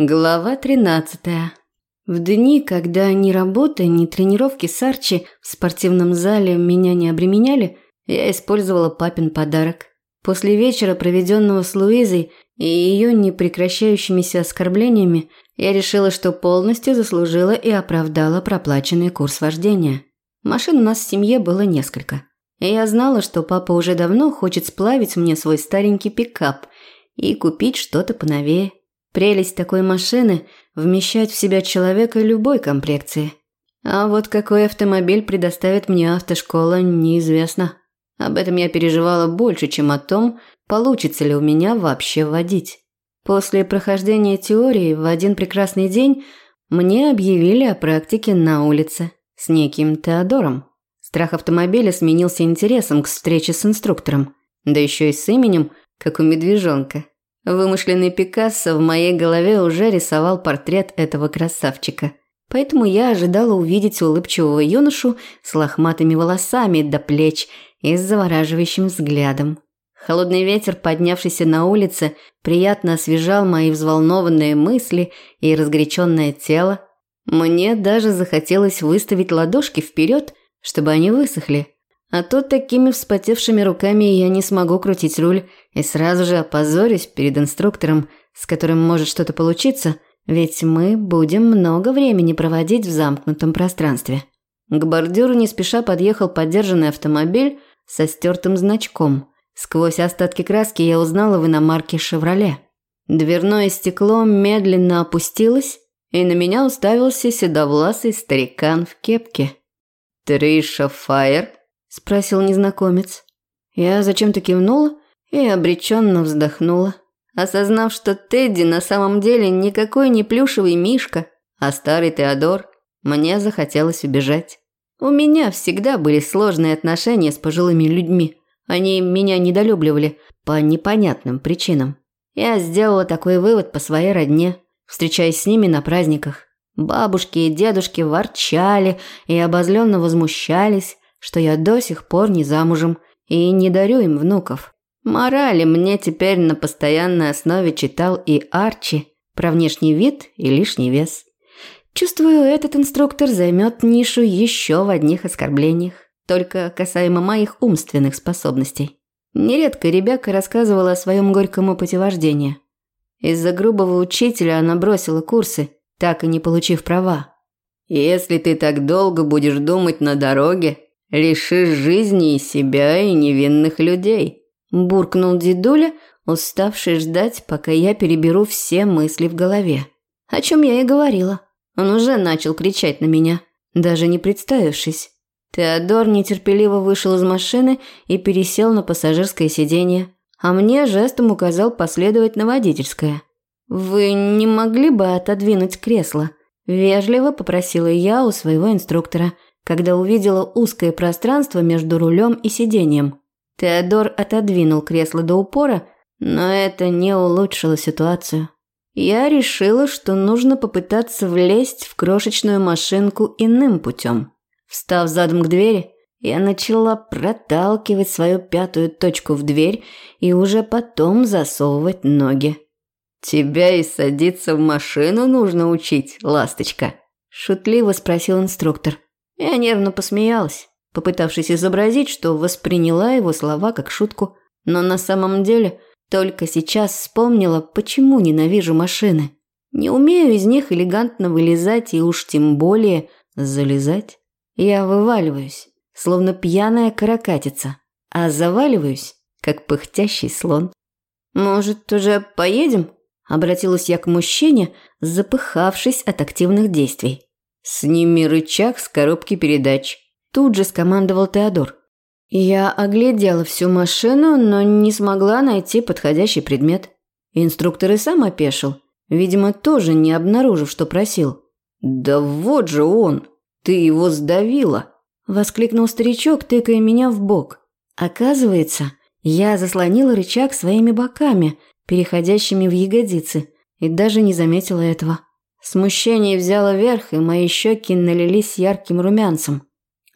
Глава 13. В дни, когда ни работа, ни тренировки с Арчи в спортивном зале меня не обременяли, я использовала папин подарок. После вечера, проведенного с Луизой и ее непрекращающимися оскорблениями, я решила, что полностью заслужила и оправдала проплаченный курс вождения. Машин у нас в семье было несколько. И я знала, что папа уже давно хочет сплавить мне свой старенький пикап и купить что-то поновее. Прелесть такой машины – вмещать в себя человека любой комплекции. А вот какой автомобиль предоставит мне автошкола, неизвестно. Об этом я переживала больше, чем о том, получится ли у меня вообще водить. После прохождения теории в один прекрасный день мне объявили о практике на улице с неким Теодором. Страх автомобиля сменился интересом к встрече с инструктором, да еще и с именем, как у медвежонка. Вымышленный Пикассо в моей голове уже рисовал портрет этого красавчика. Поэтому я ожидала увидеть улыбчивого юношу с лохматыми волосами до плеч и с завораживающим взглядом. Холодный ветер, поднявшийся на улице, приятно освежал мои взволнованные мысли и разгоряченное тело. Мне даже захотелось выставить ладошки вперед, чтобы они высохли. А то такими вспотевшими руками я не смогу крутить руль и сразу же опозорюсь перед инструктором, с которым может что-то получиться, ведь мы будем много времени проводить в замкнутом пространстве. К бордюру не спеша подъехал подержанный автомобиль со стертым значком. Сквозь остатки краски я узнала в иномарке «Шевроле». Дверное стекло медленно опустилось, и на меня уставился седовласый старикан в кепке. «Триша Файер?» – спросил незнакомец. Я зачем-то кивнула и обреченно вздохнула, осознав, что Тедди на самом деле никакой не плюшевый мишка, а старый Теодор. Мне захотелось убежать. У меня всегда были сложные отношения с пожилыми людьми. Они меня недолюбливали по непонятным причинам. Я сделала такой вывод по своей родне, встречаясь с ними на праздниках. Бабушки и дедушки ворчали и обозленно возмущались, что я до сих пор не замужем и не дарю им внуков. Морали мне теперь на постоянной основе читал и Арчи про внешний вид и лишний вес. Чувствую, этот инструктор займет нишу еще в одних оскорблениях, только касаемо моих умственных способностей. Нередко ребяка рассказывала о своем горьком опыте вождения. Из-за грубого учителя она бросила курсы, так и не получив права. «Если ты так долго будешь думать на дороге, лишишь жизни и себя, и невинных людей», – буркнул дедуля, уставший ждать, пока я переберу все мысли в голове. О чем я и говорила. Он уже начал кричать на меня, даже не представившись. Теодор нетерпеливо вышел из машины и пересел на пассажирское сиденье, а мне жестом указал последовать на водительское. «Вы не могли бы отодвинуть кресло?» – вежливо попросила я у своего инструктора – когда увидела узкое пространство между рулем и сиденьем. Теодор отодвинул кресло до упора, но это не улучшило ситуацию. Я решила, что нужно попытаться влезть в крошечную машинку иным путем. Встав задом к двери, я начала проталкивать свою пятую точку в дверь и уже потом засовывать ноги. «Тебя и садиться в машину нужно учить, ласточка?» – шутливо спросил инструктор. Я нервно посмеялась, попытавшись изобразить, что восприняла его слова как шутку, но на самом деле только сейчас вспомнила, почему ненавижу машины. Не умею из них элегантно вылезать и уж тем более залезать. Я вываливаюсь, словно пьяная каракатица, а заваливаюсь, как пыхтящий слон. «Может, уже поедем?» – обратилась я к мужчине, запыхавшись от активных действий. «Сними рычаг с коробки передач», – тут же скомандовал Теодор. Я оглядела всю машину, но не смогла найти подходящий предмет. Инструктор и сам опешил, видимо, тоже не обнаружив, что просил. «Да вот же он! Ты его сдавила!» – воскликнул старичок, тыкая меня в бок. Оказывается, я заслонила рычаг своими боками, переходящими в ягодицы, и даже не заметила этого. Смущение взяло верх, и мои щеки налились ярким румянцем.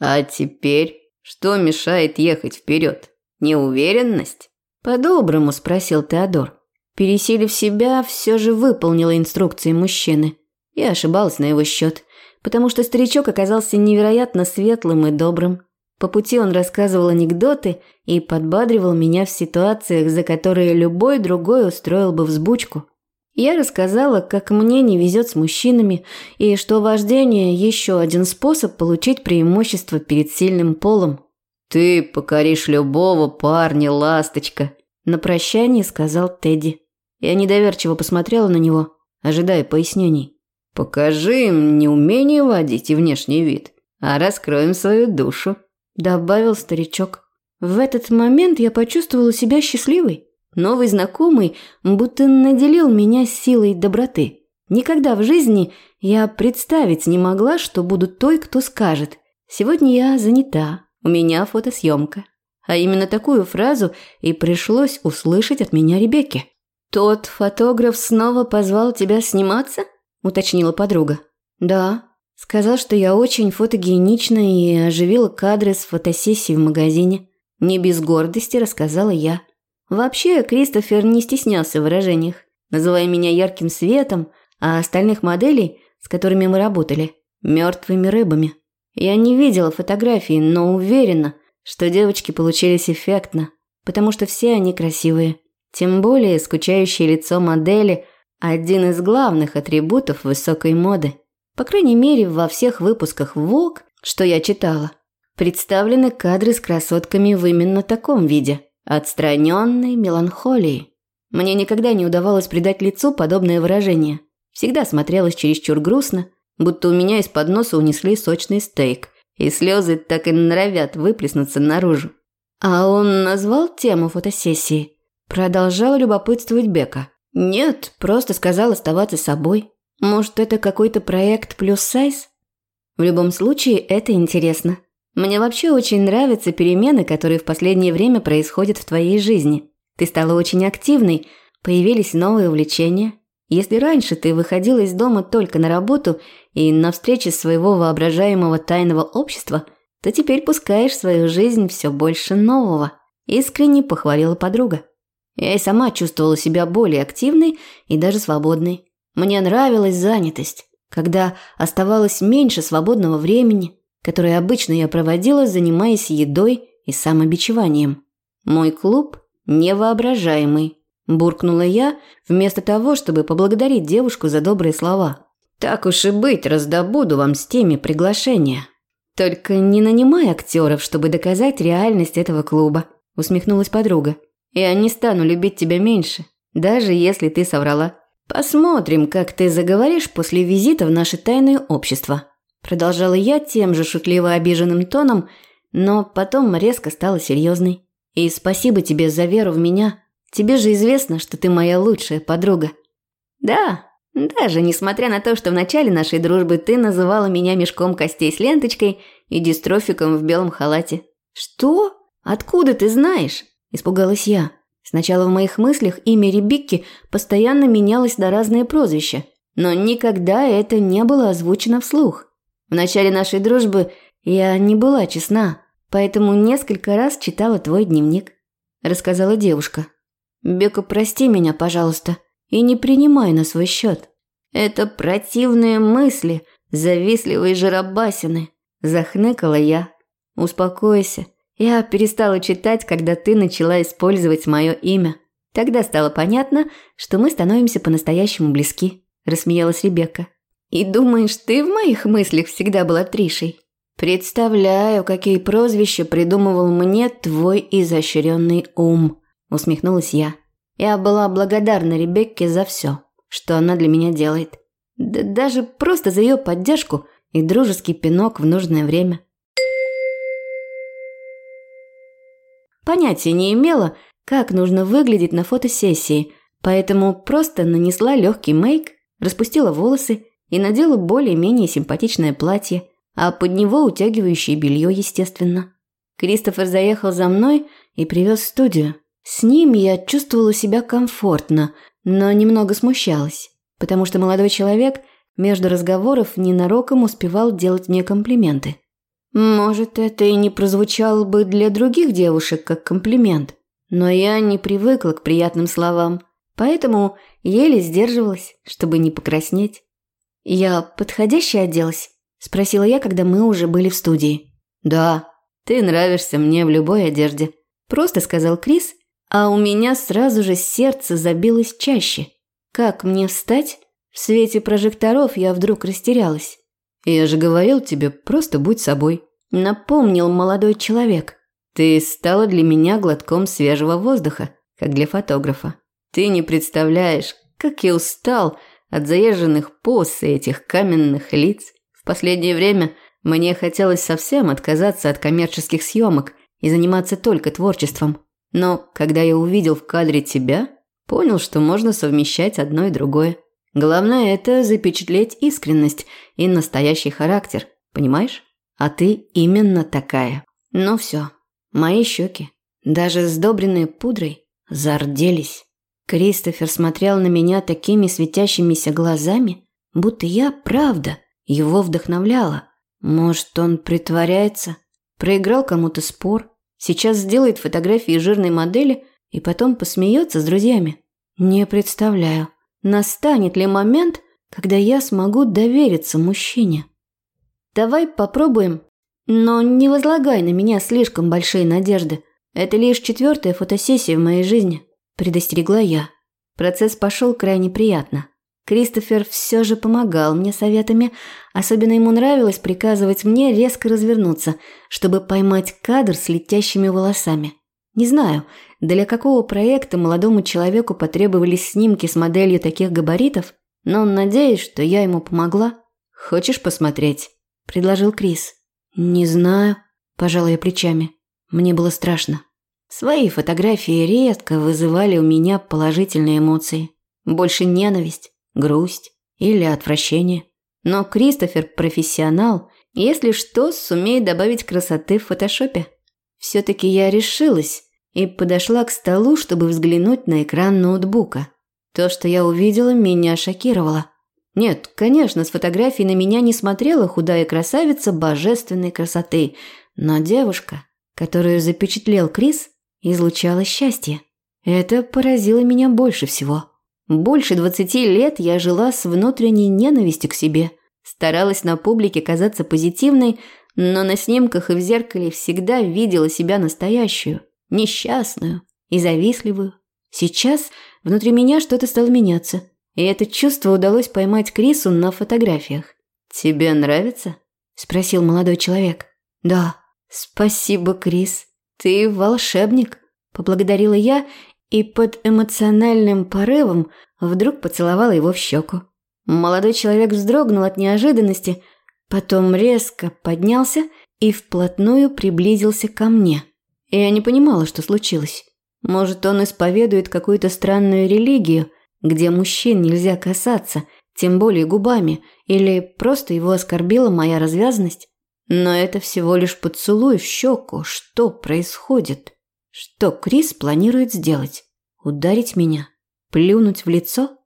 «А теперь что мешает ехать вперед? Неуверенность?» «По-доброму», – спросил Теодор. Пересилив себя, все же выполнила инструкции мужчины. Я ошибалась на его счет, потому что старичок оказался невероятно светлым и добрым. По пути он рассказывал анекдоты и подбадривал меня в ситуациях, за которые любой другой устроил бы взбучку. Я рассказала, как мне не везет с мужчинами, и что вождение – еще один способ получить преимущество перед сильным полом. «Ты покоришь любого парня, ласточка», – на прощание сказал Тедди. Я недоверчиво посмотрела на него, ожидая пояснений. «Покажи им не умение водить и внешний вид, а раскроем свою душу», – добавил старичок. В этот момент я почувствовала себя счастливой. Новый знакомый будто наделил меня силой доброты. Никогда в жизни я представить не могла, что буду той, кто скажет «Сегодня я занята, у меня фотосъемка». А именно такую фразу и пришлось услышать от меня Ребекке. «Тот фотограф снова позвал тебя сниматься?» – уточнила подруга. «Да». Сказал, что я очень фотогенична и оживила кадры с фотосессии в магазине. Не без гордости рассказала я. Вообще, Кристофер не стеснялся в выражениях, называя меня ярким светом, а остальных моделей, с которыми мы работали, мертвыми рыбами. Я не видела фотографии, но уверена, что девочки получились эффектно, потому что все они красивые. Тем более скучающее лицо модели – один из главных атрибутов высокой моды. По крайней мере, во всех выпусках Vogue, что я читала, представлены кадры с красотками в именно таком виде – отстраненной меланхолии. Мне никогда не удавалось придать лицу подобное выражение. Всегда смотрелось чересчур грустно, будто у меня из-под носа унесли сочный стейк, и слезы так и норовят выплеснуться наружу. А он назвал тему фотосессии. Продолжала любопытствовать Бека. Нет, просто сказал оставаться собой. Может, это какой-то проект плюс сайз? В любом случае, это интересно. Мне вообще очень нравятся перемены, которые в последнее время происходят в твоей жизни. Ты стала очень активной, появились новые увлечения. Если раньше ты выходила из дома только на работу и на встречи своего воображаемого тайного общества, то теперь пускаешь в свою жизнь все больше нового. Искренне похвалила подруга. Я и сама чувствовала себя более активной и даже свободной. Мне нравилась занятость, когда оставалось меньше свободного времени – которые обычно я проводила, занимаясь едой и самобичеванием. Мой клуб невоображаемый, буркнула я, вместо того, чтобы поблагодарить девушку за добрые слова. Так уж и быть, раздобуду вам с теми приглашения. Только не нанимай актеров, чтобы доказать реальность этого клуба, усмехнулась подруга. Я не стану любить тебя меньше, даже если ты соврала. Посмотрим, как ты заговоришь после визита в наше тайное общество. Продолжала я тем же шутливо обиженным тоном, но потом резко стала серьезной. И спасибо тебе за веру в меня. Тебе же известно, что ты моя лучшая подруга. Да, даже несмотря на то, что в начале нашей дружбы ты называла меня мешком костей с ленточкой и дистрофиком в белом халате. Что? Откуда ты знаешь? Испугалась я. Сначала в моих мыслях имя Ребекки постоянно менялось на разные прозвища, но никогда это не было озвучено вслух. В начале нашей дружбы я не была честна, поэтому несколько раз читала твой дневник», – рассказала девушка. «Бека, прости меня, пожалуйста, и не принимай на свой счет. Это противные мысли, завистливые жиробасины», – захныкала я. «Успокойся. Я перестала читать, когда ты начала использовать мое имя. Тогда стало понятно, что мы становимся по-настоящему близки», – рассмеялась Ребекка. И думаешь, ты в моих мыслях всегда была Тришей? Представляю, какие прозвища придумывал мне твой изощренный ум, усмехнулась я. Я была благодарна Ребекке за все, что она для меня делает. Да даже просто за ее поддержку и дружеский пинок в нужное время. Понятия не имела, как нужно выглядеть на фотосессии, поэтому просто нанесла легкий мейк, распустила волосы и надела более-менее симпатичное платье, а под него утягивающее белье, естественно. Кристофер заехал за мной и привез в студию. С ним я чувствовала себя комфортно, но немного смущалась, потому что молодой человек между разговоров ненароком успевал делать мне комплименты. Может, это и не прозвучало бы для других девушек как комплимент, но я не привыкла к приятным словам – поэтому еле сдерживалась, чтобы не покраснеть. «Я подходяще оделась?» – спросила я, когда мы уже были в студии. «Да, ты нравишься мне в любой одежде», – просто сказал Крис, а у меня сразу же сердце забилось чаще. Как мне встать? В свете прожекторов я вдруг растерялась. «Я же говорил тебе, просто будь собой», – напомнил молодой человек. «Ты стала для меня глотком свежего воздуха, как для фотографа. Ты не представляешь, как я устал от заезженных поз и этих каменных лиц. В последнее время мне хотелось совсем отказаться от коммерческих съемок и заниматься только творчеством. Но когда я увидел в кадре тебя, понял, что можно совмещать одно и другое. Главное – это запечатлеть искренность и настоящий характер, понимаешь? А ты именно такая. Ну все, мои щеки, даже сдобренные пудрой, зарделись. Кристофер смотрел на меня такими светящимися глазами, будто я, правда, его вдохновляла. Может, он притворяется, проиграл кому-то спор, сейчас сделает фотографии жирной модели и потом посмеется с друзьями. Не представляю, настанет ли момент, когда я смогу довериться мужчине. Давай попробуем, но не возлагай на меня слишком большие надежды. Это лишь четвертая фотосессия в моей жизни предостерегла я. Процесс пошел крайне приятно. Кристофер все же помогал мне советами, особенно ему нравилось приказывать мне резко развернуться, чтобы поймать кадр с летящими волосами. Не знаю, для какого проекта молодому человеку потребовались снимки с моделью таких габаритов, но надеюсь, что я ему помогла. «Хочешь посмотреть?» – предложил Крис. «Не знаю», – пожала я плечами. Мне было страшно. Свои фотографии редко вызывали у меня положительные эмоции. Больше ненависть, грусть или отвращение. Но Кристофер профессионал, если что, сумеет добавить красоты в фотошопе. Все-таки я решилась и подошла к столу, чтобы взглянуть на экран ноутбука. То, что я увидела, меня шокировало. Нет, конечно, с фотографией на меня не смотрела худая красавица божественной красоты, но девушка, которую запечатлел Крис, излучала счастье. Это поразило меня больше всего. Больше двадцати лет я жила с внутренней ненавистью к себе, старалась на публике казаться позитивной, но на снимках и в зеркале всегда видела себя настоящую, несчастную и завистливую. Сейчас внутри меня что-то стало меняться, и это чувство удалось поймать Крису на фотографиях. «Тебе нравится?» – спросил молодой человек. «Да». «Спасибо, Крис», «Ты волшебник», – поблагодарила я и под эмоциональным порывом вдруг поцеловала его в щеку. Молодой человек вздрогнул от неожиданности, потом резко поднялся и вплотную приблизился ко мне. Я не понимала, что случилось. Может, он исповедует какую-то странную религию, где мужчин нельзя касаться, тем более губами, или просто его оскорбила моя развязанность? Но это всего лишь поцелуй в щеку. Что происходит? Что Крис планирует сделать? Ударить меня? Плюнуть в лицо?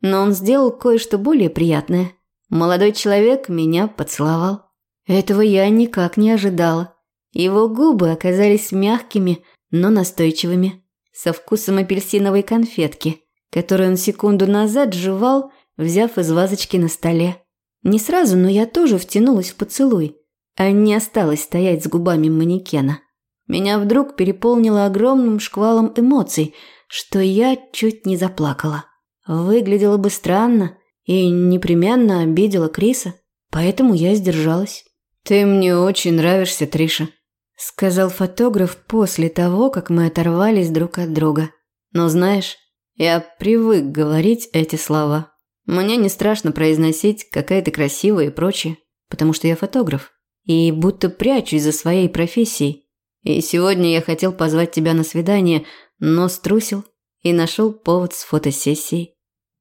Но он сделал кое-что более приятное. Молодой человек меня поцеловал. Этого я никак не ожидала. Его губы оказались мягкими, но настойчивыми, со вкусом апельсиновой конфетки, которую он секунду назад жевал, взяв из вазочки на столе. Не сразу, но я тоже втянулась в поцелуй а не осталась стоять с губами манекена. Меня вдруг переполнило огромным шквалом эмоций, что я чуть не заплакала. Выглядело бы странно и непременно обидела Криса, поэтому я сдержалась. «Ты мне очень нравишься, Триша», – сказал фотограф после того, как мы оторвались друг от друга. «Но знаешь, я привык говорить эти слова. Мне не страшно произносить, какая ты красивая и прочее, потому что я фотограф и будто прячусь за своей профессией. И сегодня я хотел позвать тебя на свидание, но струсил и нашел повод с фотосессией.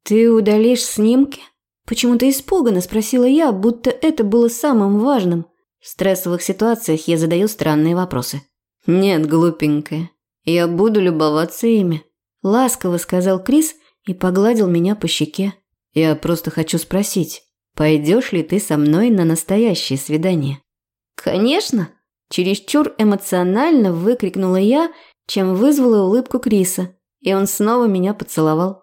Ты удалишь снимки? Почему-то испуганно спросила я, будто это было самым важным. В стрессовых ситуациях я задаю странные вопросы. Нет, глупенькая, я буду любоваться ими. Ласково сказал Крис и погладил меня по щеке. Я просто хочу спросить, пойдешь ли ты со мной на настоящее свидание? «Конечно!» – чересчур эмоционально выкрикнула я, чем вызвала улыбку Криса, и он снова меня поцеловал.